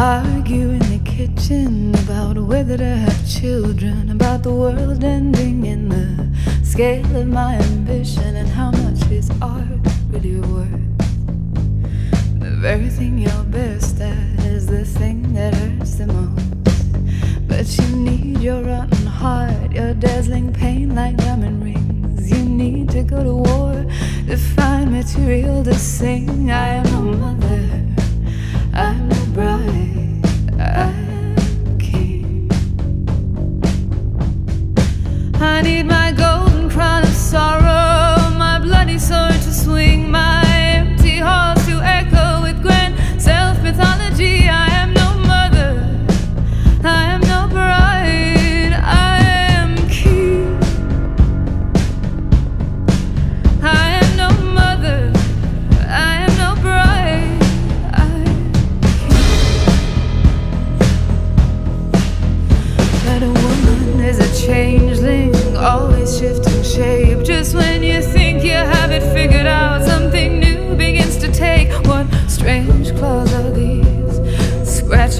argue in the kitchen about whether to have children, about the world ending and the scale of my ambition and how much is art really worth. The very thing you're best at is the thing that hurts the most. But you need your rotten heart, your dazzling pain like diamond rings. You need to go to war to find material to sing. I am a mother. I'm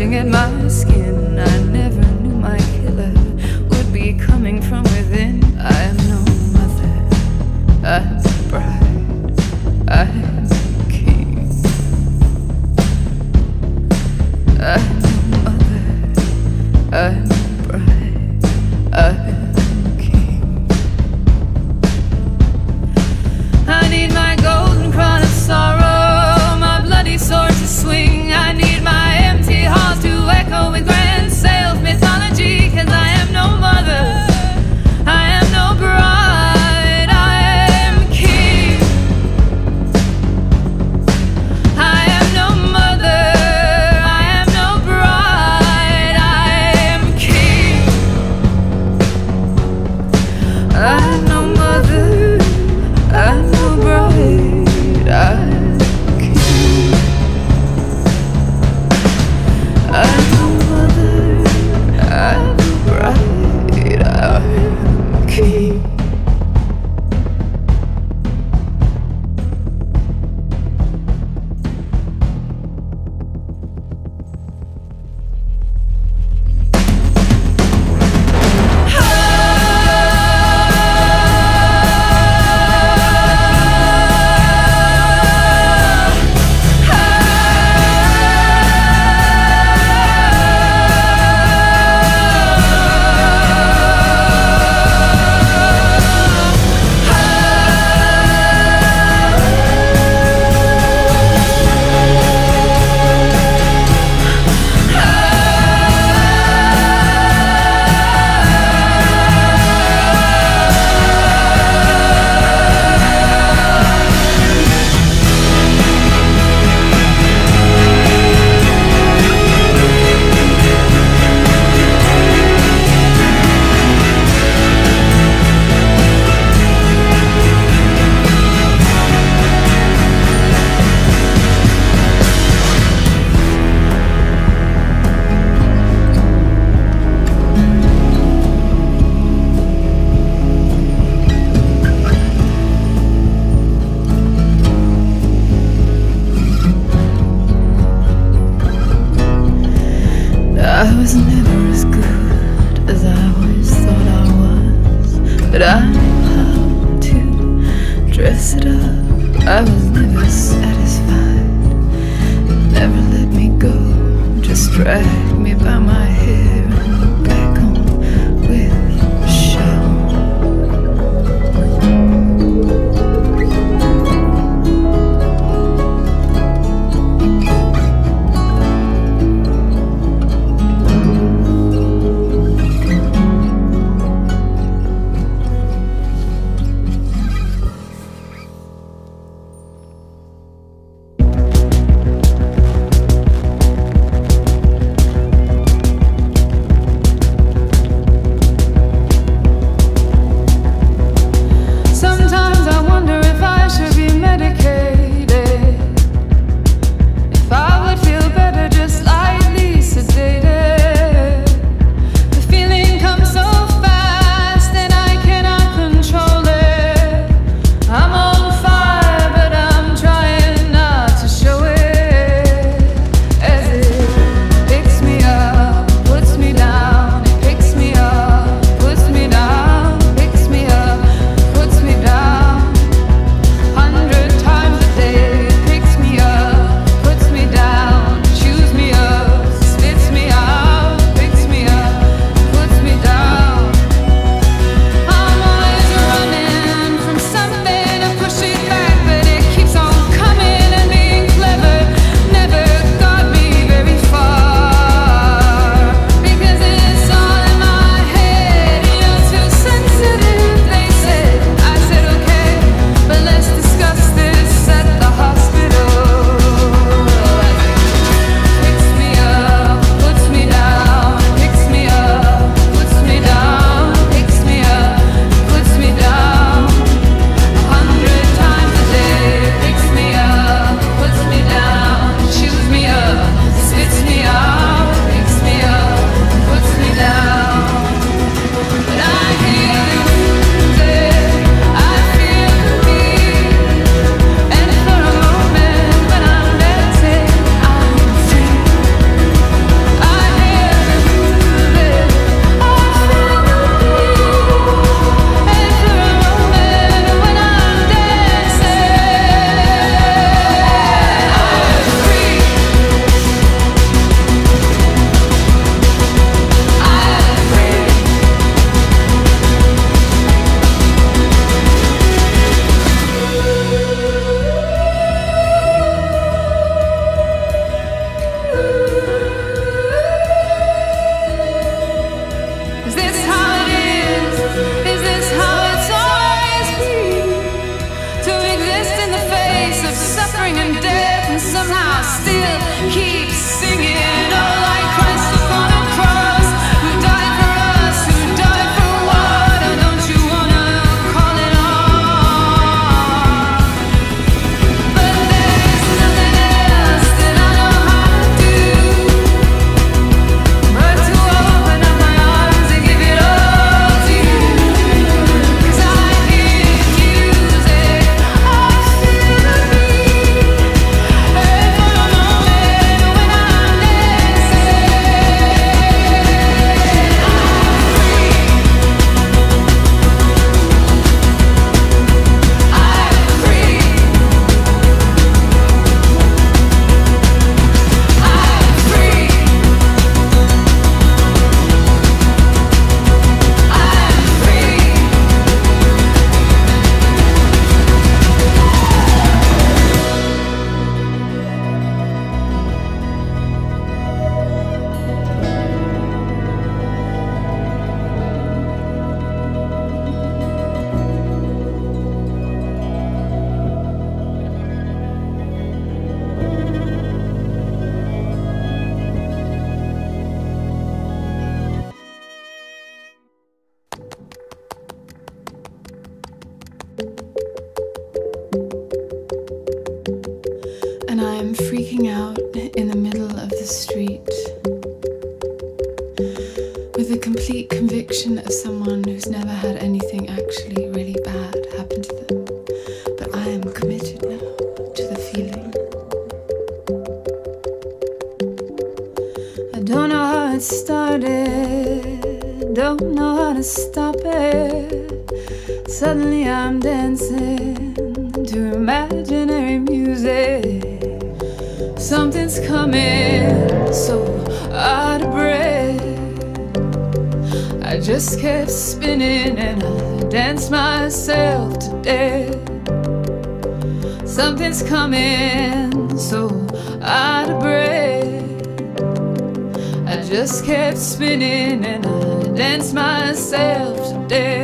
clutching at my skin. Myself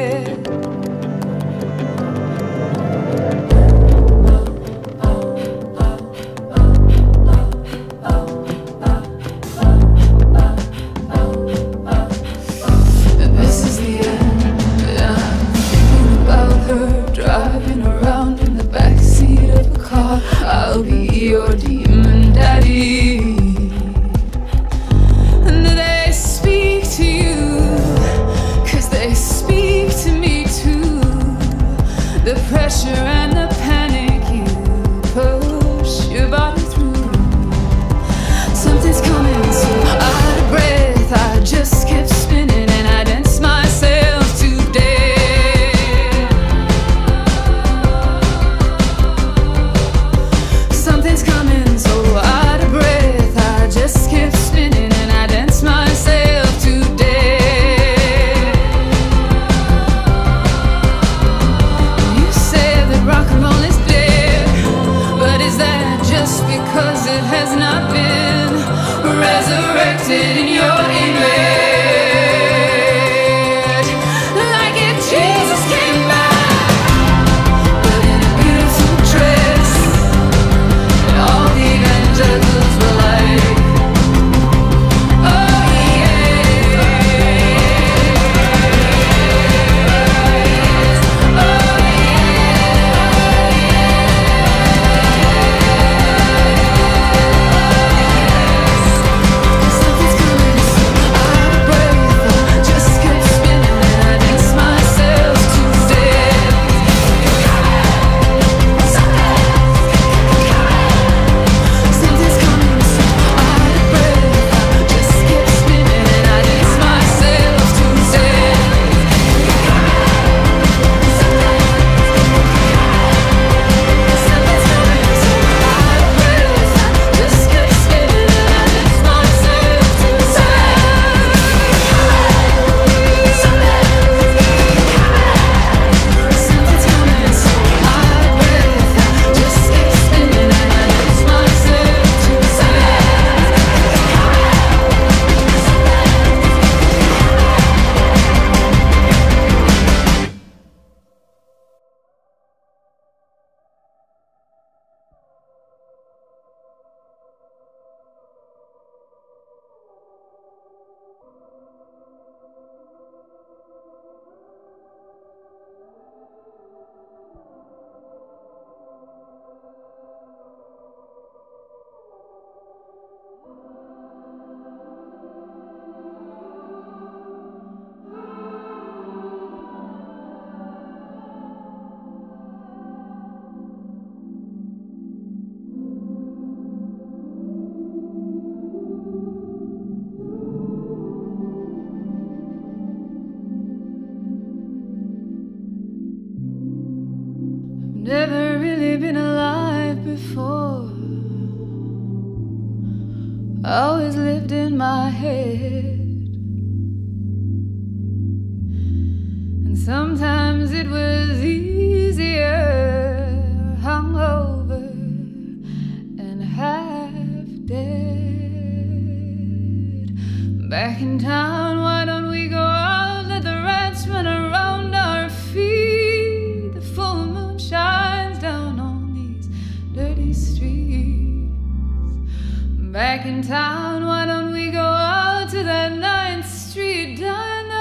Back in town, why don't we go out to that Ninth Street diner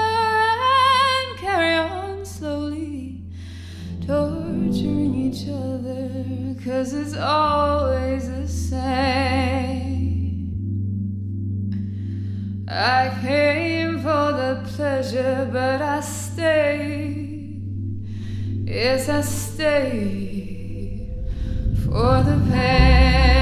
and carry on slowly toward Cause it's always the same. I came for the pleasure, but I stayed. Yes, I stayed for the pain.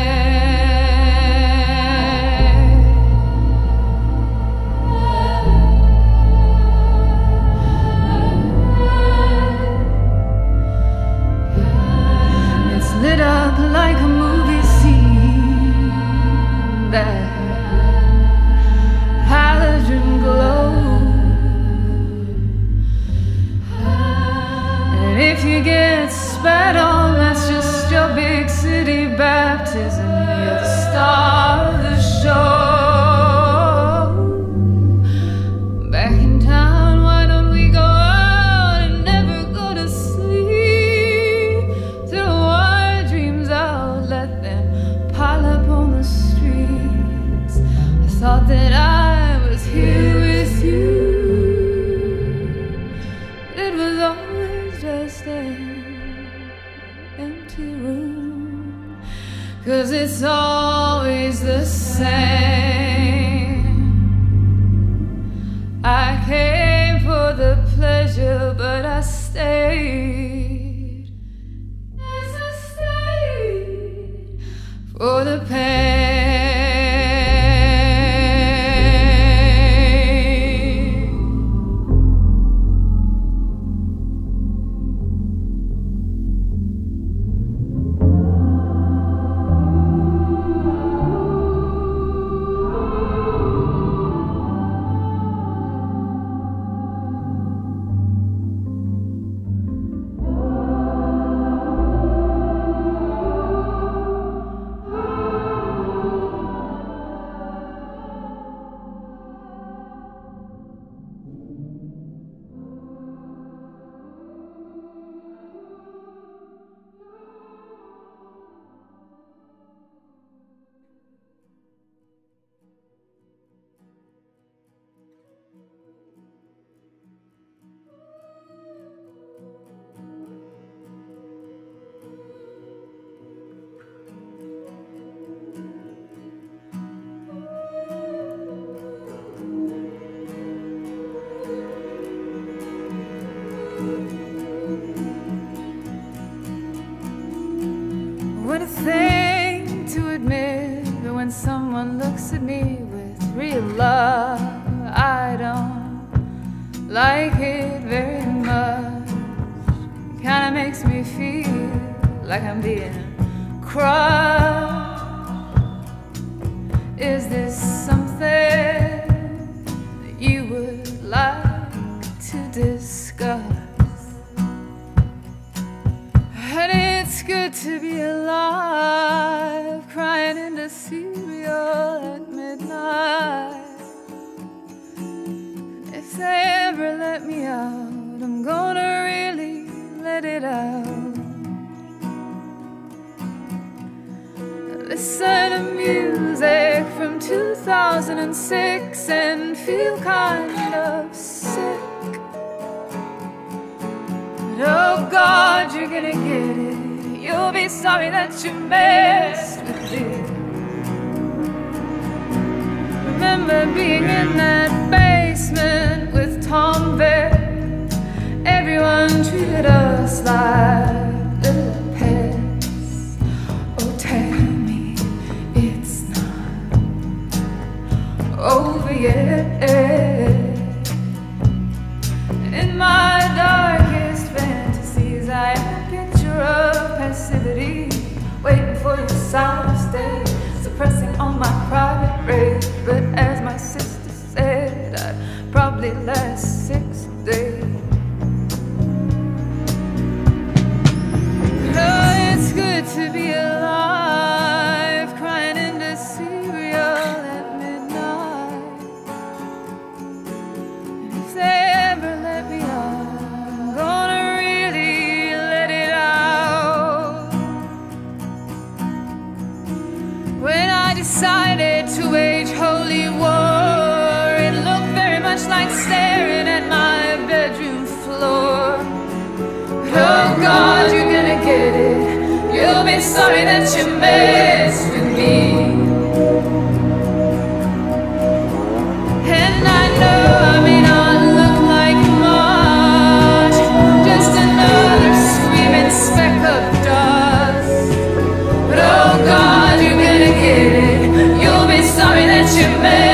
Listen to music from 2006 and feel kind of sick. But oh God, you're gonna get it. You'll be sorry that you messed with it. Remember being in that basement with Tom Bear. Everyone treated us like my private race, but as my sister said, I'd probably last six days. Oh, it's good to be alive. You'll be sorry that you messed with me. And I know I may not look like much, just another screaming speck of dust. But oh God, you're gonna get it. You'll be sorry that you messed.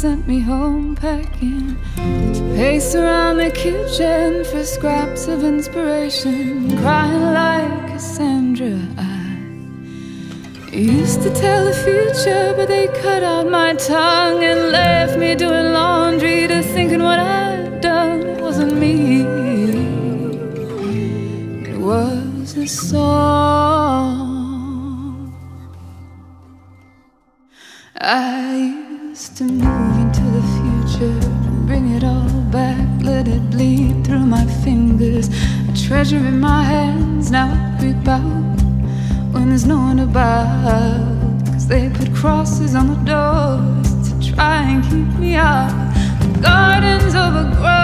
sent me home packing to pace around the kitchen for scraps of inspiration, crying like Cassandra. I used to tell the future, but they cut out my tongue and left me doing laundry to thinking what I'd done wasn't me. It was a song. I used to move. bleed through my fingers. A treasure in my hands, now I creep out when there's no one about. Cause they put crosses on the doors to try and keep me out. The garden's overgrown.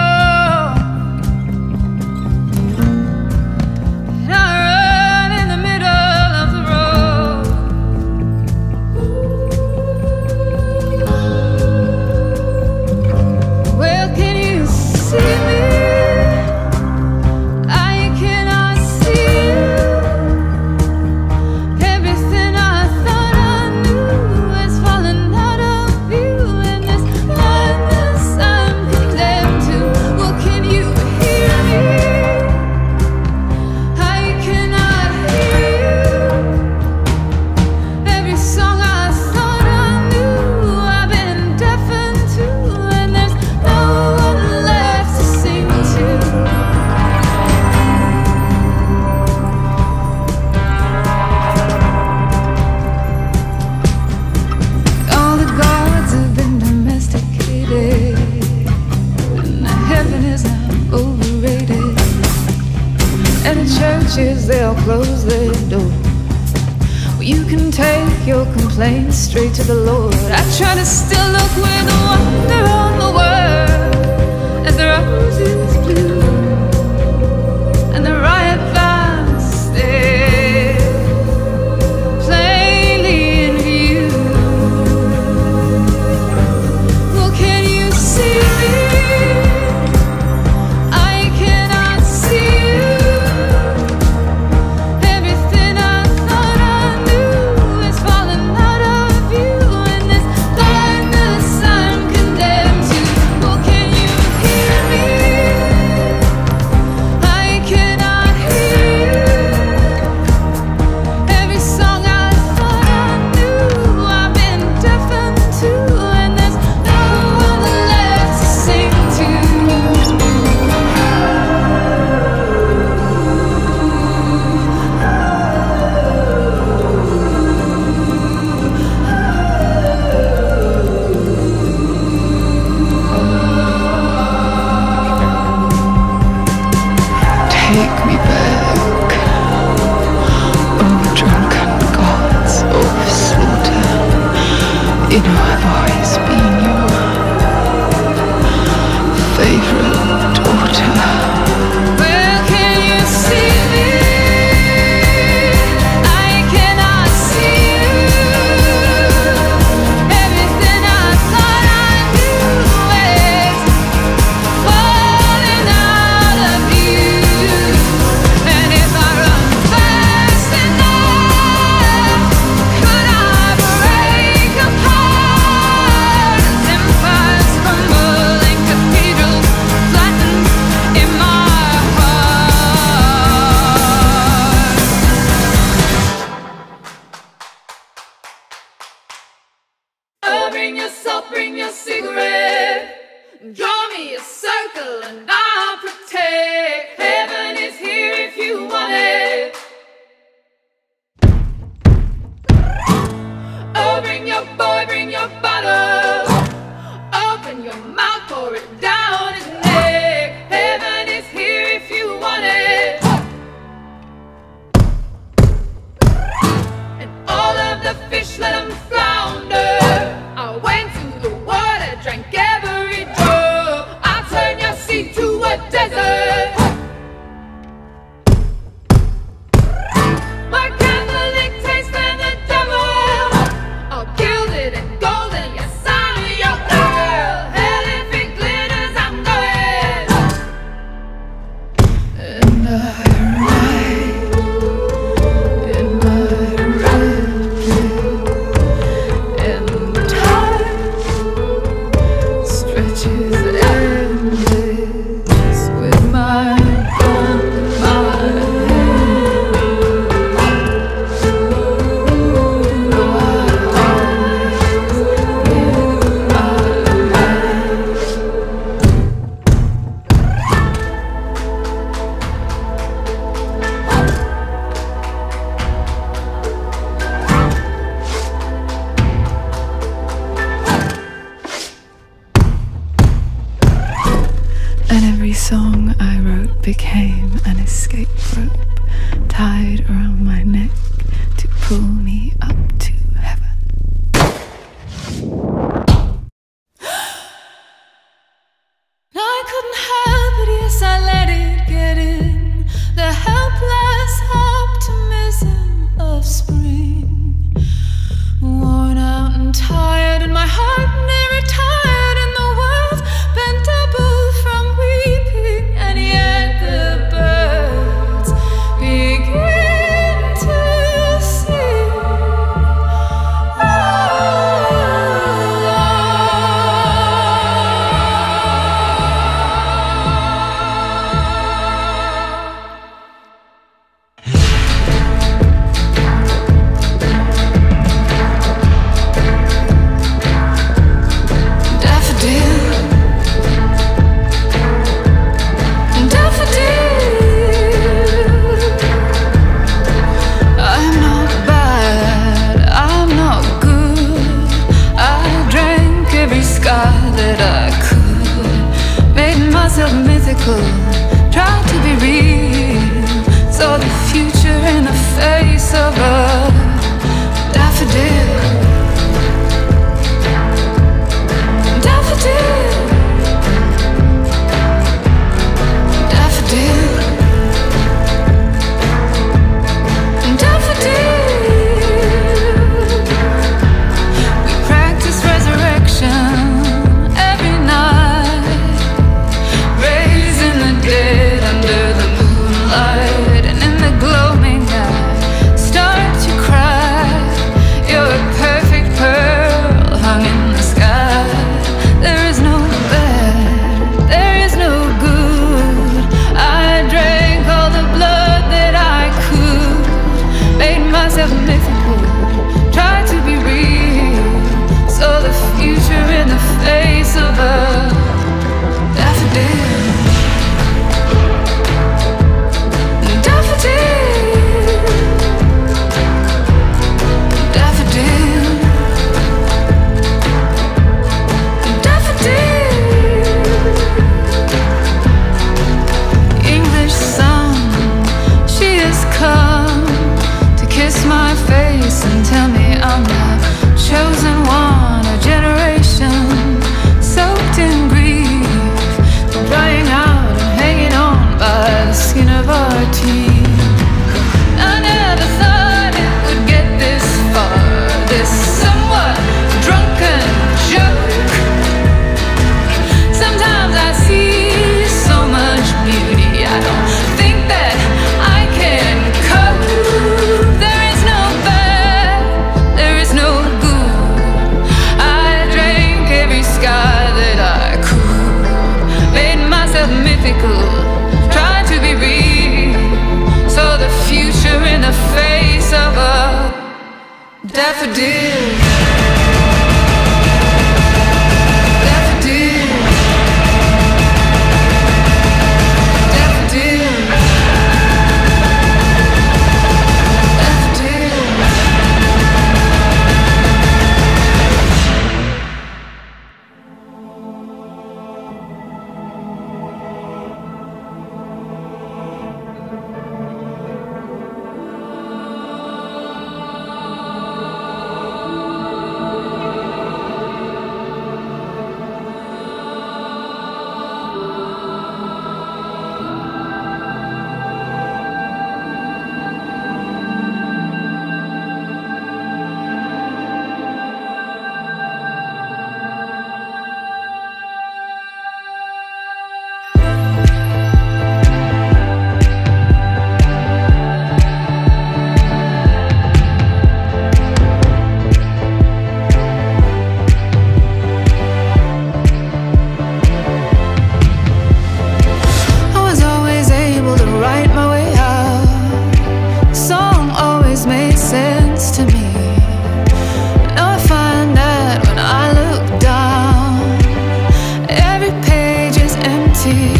see.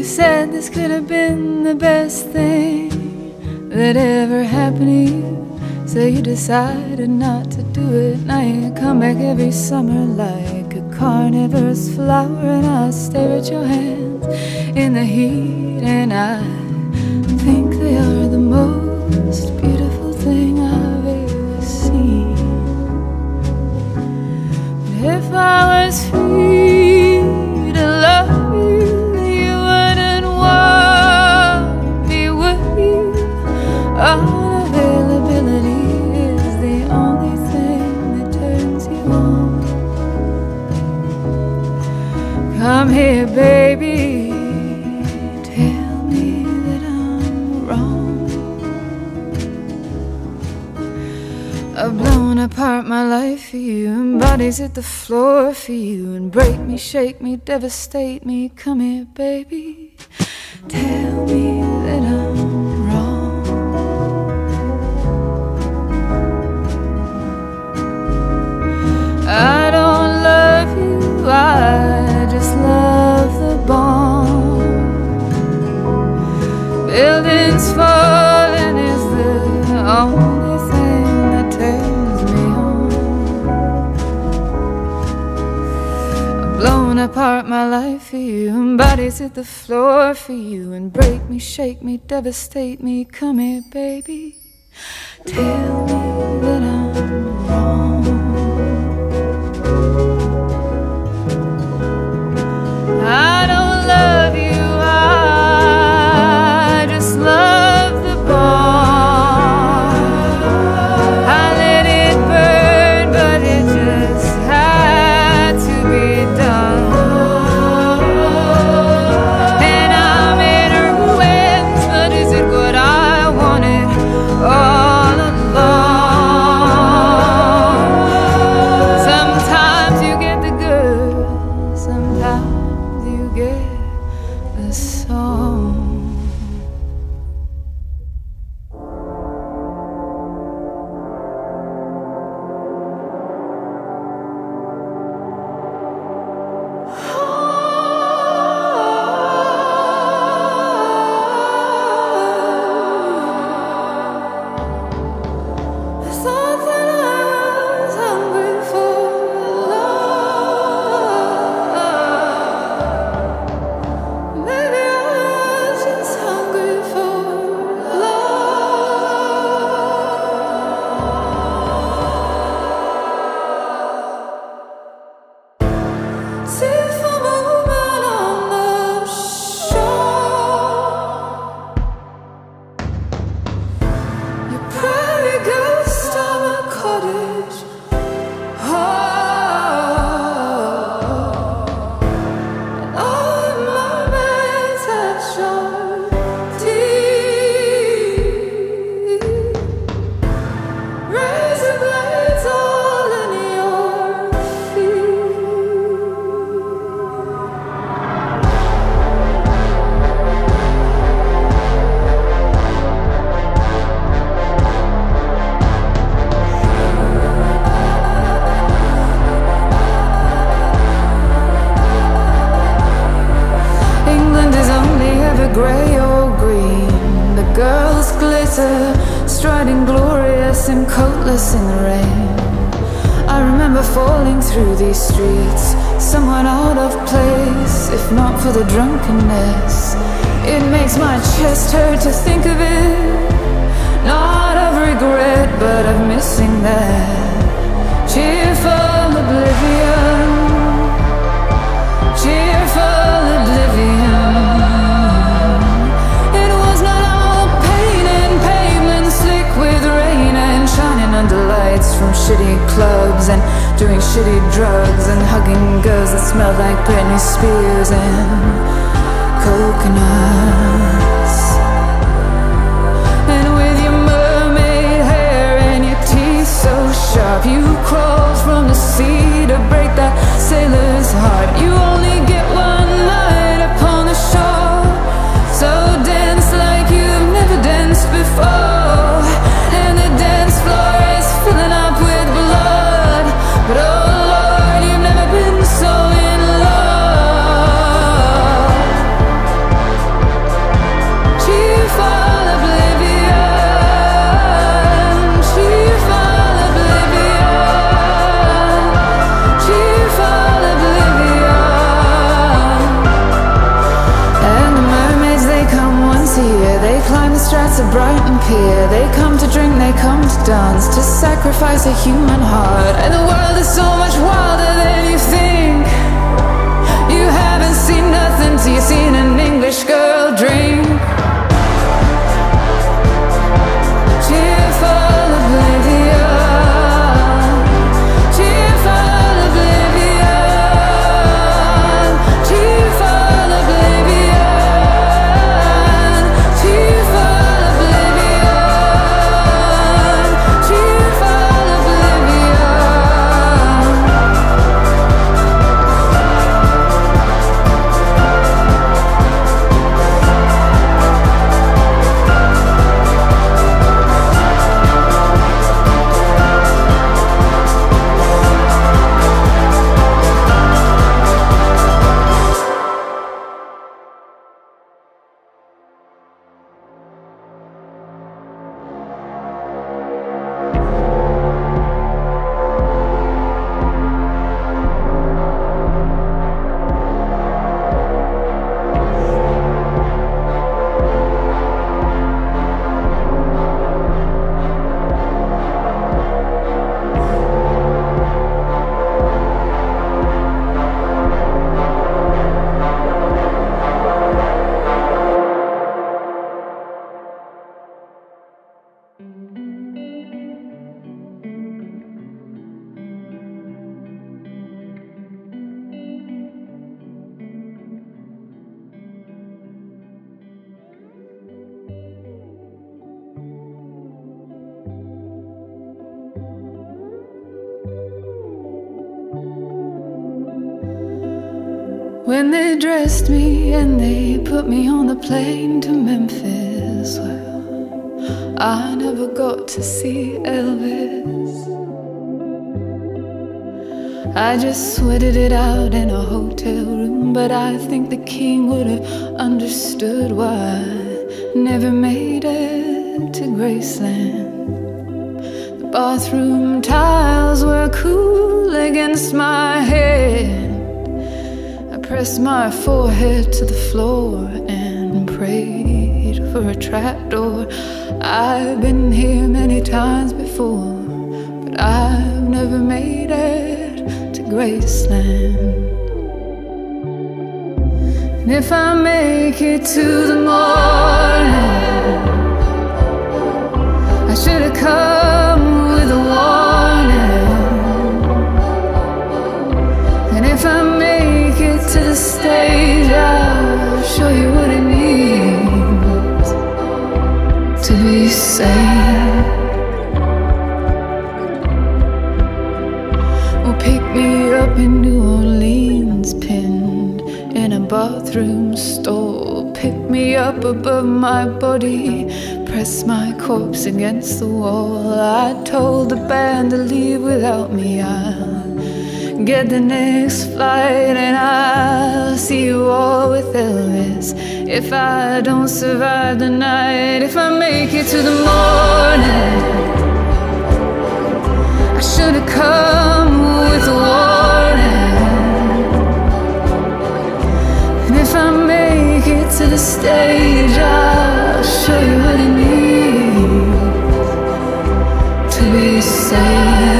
You said this could have been the best thing that ever happened to you. So you decided not to do it. Now you come back every summer like a carnivorous flower, and I stare at your hands in the heat, and I think they are the most beautiful thing I've ever seen. But if I was free. Unavailability is the only thing that turns you on. Come here, baby. Tell me that I'm wrong. I've blown apart my life for you, and bodies hit the floor for you, and break me, shake me, devastate me. Come here, baby. I just love the bomb. Buildings falling is the only thing that turns me on. Blown apart my life for you, and bodies hit the floor for you, and break me, shake me, devastate me. Come here, baby. Tell me that I'm wrong. and coatless in the rain. I remember falling through these streets, someone out of place, if not for the drunkenness. It makes my chest hurt to think of it. Not of regret, but of missing that cheerful oblivion. Cheerful oblivion. from shitty clubs and doing shitty drugs and hugging girls that smell like Britney Spears and coconuts. And with your mermaid hair and your teeth so sharp, you crawled from the sea to break that sailor's heart. You only get here. They come to drink, they come to dance, to sacrifice a human heart. And the world is so much wilder. Plane to Memphis, well, I never got to see Elvis. I just sweated it out in a hotel room, but I think the king would have understood why I never made it to Graceland. The bathroom tiles were cool against my head I pressed my forehead to the floor prayed for a trapdoor. I've been here many times before, but I've never made it to Graceland. And if I make it to the morning, I should have come with a warning. And if I make it to the stage, I'll show you Well, pick me up in New Orleans, pinned in a bathroom stall. Pick me up above my body, press my corpse against the wall. I told the band to leave without me. I'll Get the next flight and I'll see you all with Elvis. If I don't survive the night, if I make it to the morning, I should have come with a warning. And if I make it to the stage, I'll show you what it means to be sane.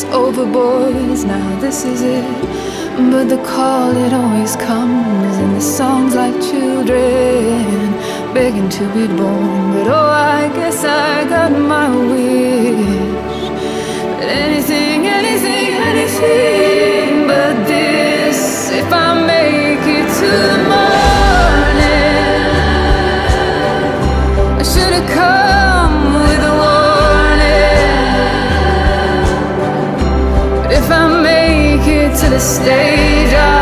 It's over, boys. Now this is it. But the call, it always comes in the songs like children begging to be born. But oh, I guess I got my wish. The stage, oh.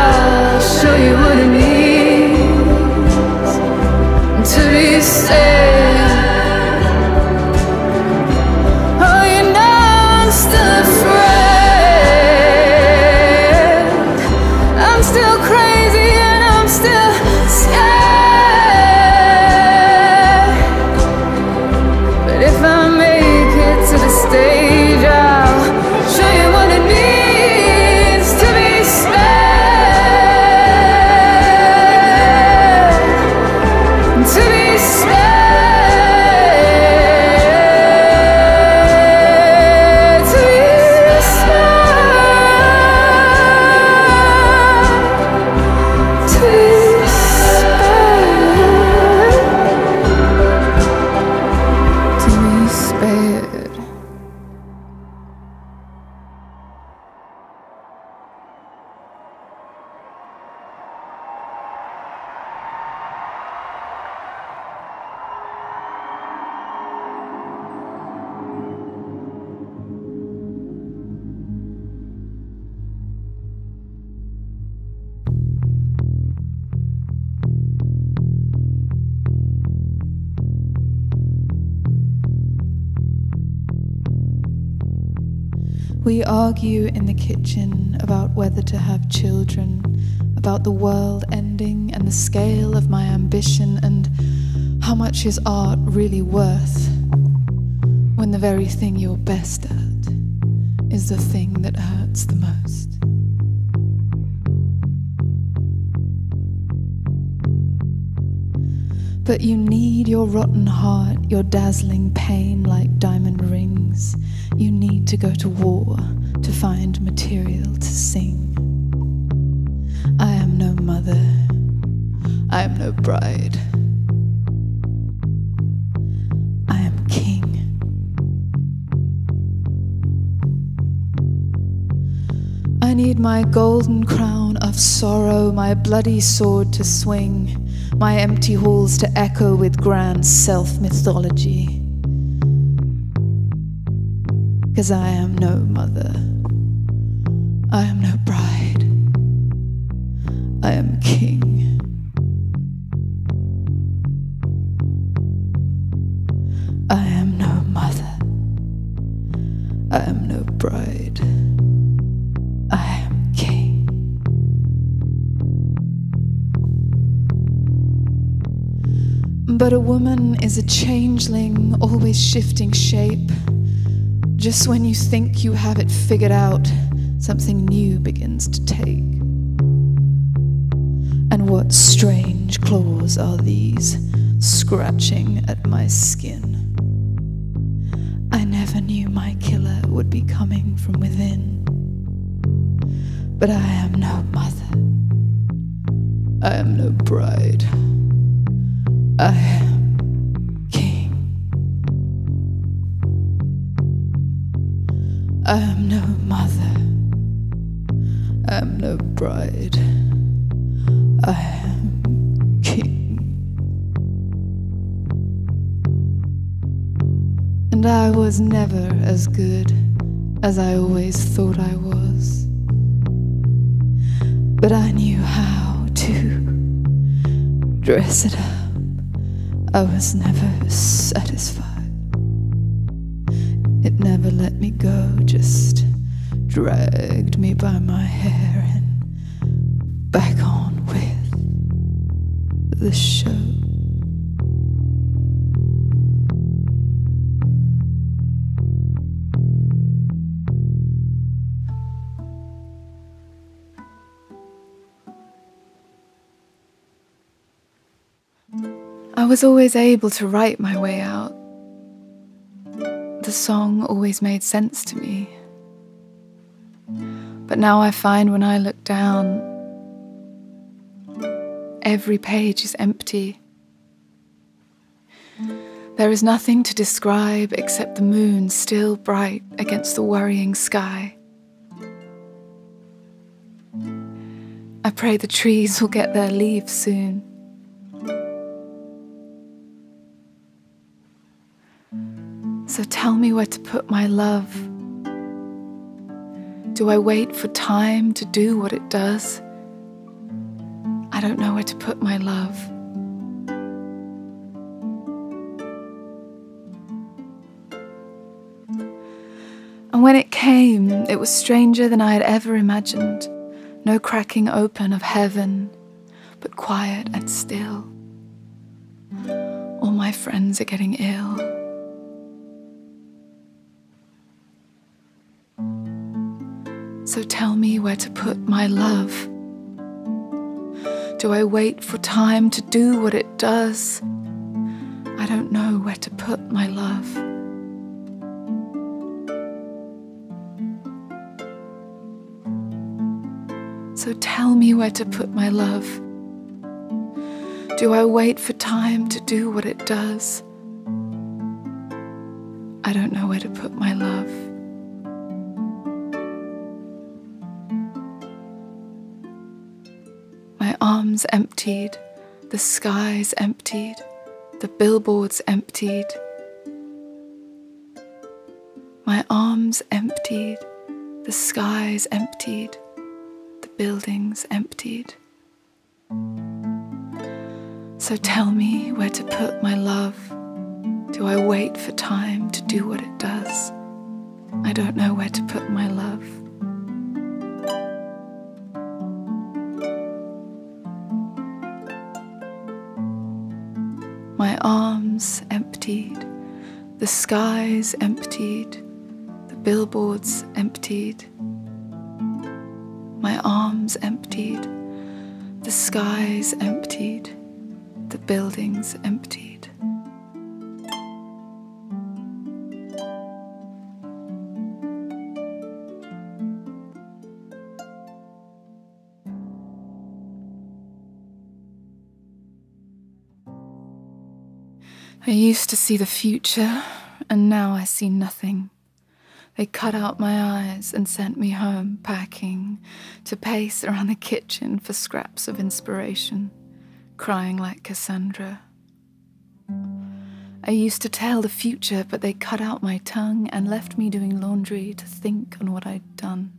And the scale of my ambition, and how much is art really worth when the very thing you're best at is the thing that hurts the most. But you need your rotten heart, your dazzling pain like diamond rings. You need to go to war to find material to sing. I am no mother, I am no bride. I am king. I need my golden crown of sorrow, my bloody sword to swing my empty halls to echo with grand self mythology. Cause I am no mother, I am no bride, I am king. But a woman is a changeling, always shifting shape. Just when you think you have it figured out, something new begins to take. And what strange claws are these, scratching at my skin? I never knew my killer would be coming from within. But I am no mother, I am no bride, I am. I am no mother. I am no bride. I am king. And I was never as good as I always thought I was. But I knew how to dress it up. I was never satisfied. It never let me go, just dragged me by my hair and back on with the show. Was always able to write my way out the song always made sense to me. But now I find when I look down, every page is empty. There is nothing to describe except the moon still bright against the worrying sky. I pray the trees will get their leaves soon. So tell me where to put my love. Do I wait for time to do what it does? I don't know where to put my love. And when it came, it was stranger than I had ever imagined. No cracking open of heaven, but quiet and still. All my friends are getting ill. So tell me where to put my love. Do I wait for time to do what it does? I don't know where to put my love. So tell me where to put my love. Do I wait for time to do what it does? I don't know where to put my love. Emptied, the skies emptied, the billboards emptied. My arms emptied, the skies emptied, the buildings emptied. So tell me where to put my love. Do I wait for time to do what it does? I don't know where to put my love. Arms emptied, the skies emptied, the billboards emptied. My arms emptied, the skies emptied, the buildings emptied. Used to see the future, and now I see nothing. They cut out my eyes and sent me home packing to pace around the kitchen for scraps of inspiration, crying like Cassandra. I used to tell the future, but they cut out my tongue and left me doing laundry to think on what I'd done.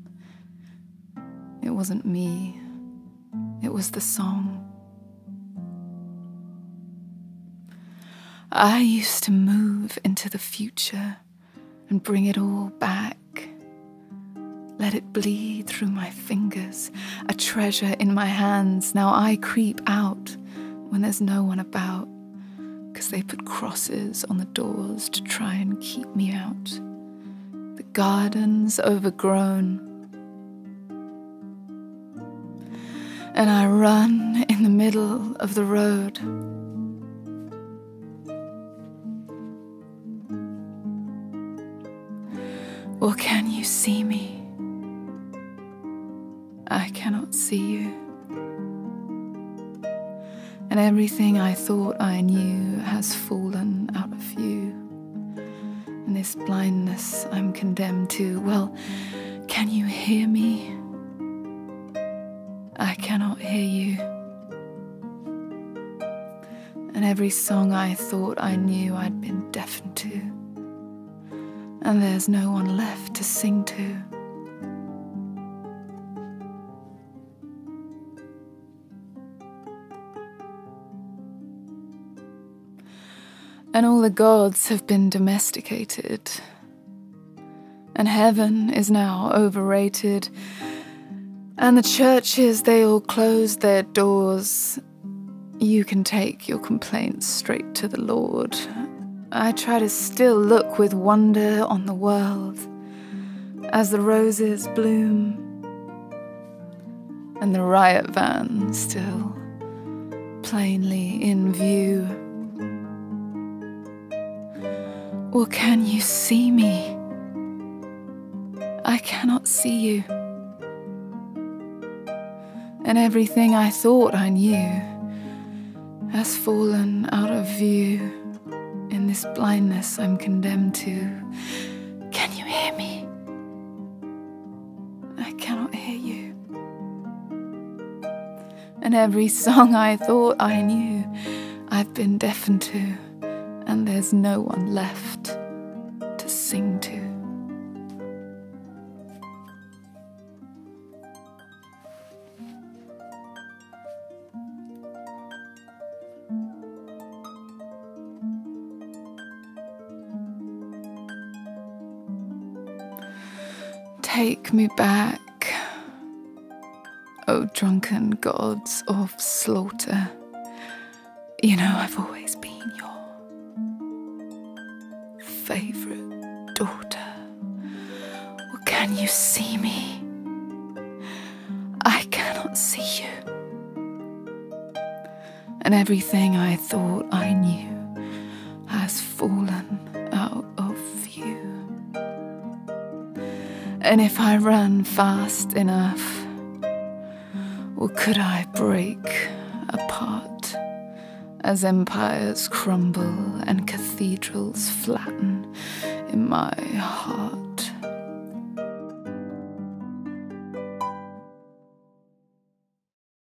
It wasn't me, it was the song. I used to move into the future and bring it all back. Let it bleed through my fingers, a treasure in my hands. Now I creep out when there's no one about, because they put crosses on the doors to try and keep me out. The garden's overgrown. And I run in the middle of the road. Or can you see me? I cannot see you. And everything I thought I knew has fallen out of view. And this blindness I'm condemned to, well, can you hear me? I cannot hear you. And every song I thought I knew I'd been deafened to and there's no one left to sing to. And all the gods have been domesticated, and heaven is now overrated, and the churches, they all close their doors. You can take your complaints straight to the Lord I try to still look with wonder on the world as the roses bloom and the riot van still plainly in view. Or can you see me? I cannot see you. And everything I thought I knew has fallen out of view this blindness I'm condemned to. Can you hear me? I cannot hear you. And every song I thought I knew, I've been deafened to, and there's no one left to sing to. Take me back, O drunken gods of slaughter. You know, I've always been your favorite daughter. Or can you see me? I cannot see you. And everything I thought I knew And if I ran fast enough, or could I break apart as empires crumble and cathedrals flatten in my heart?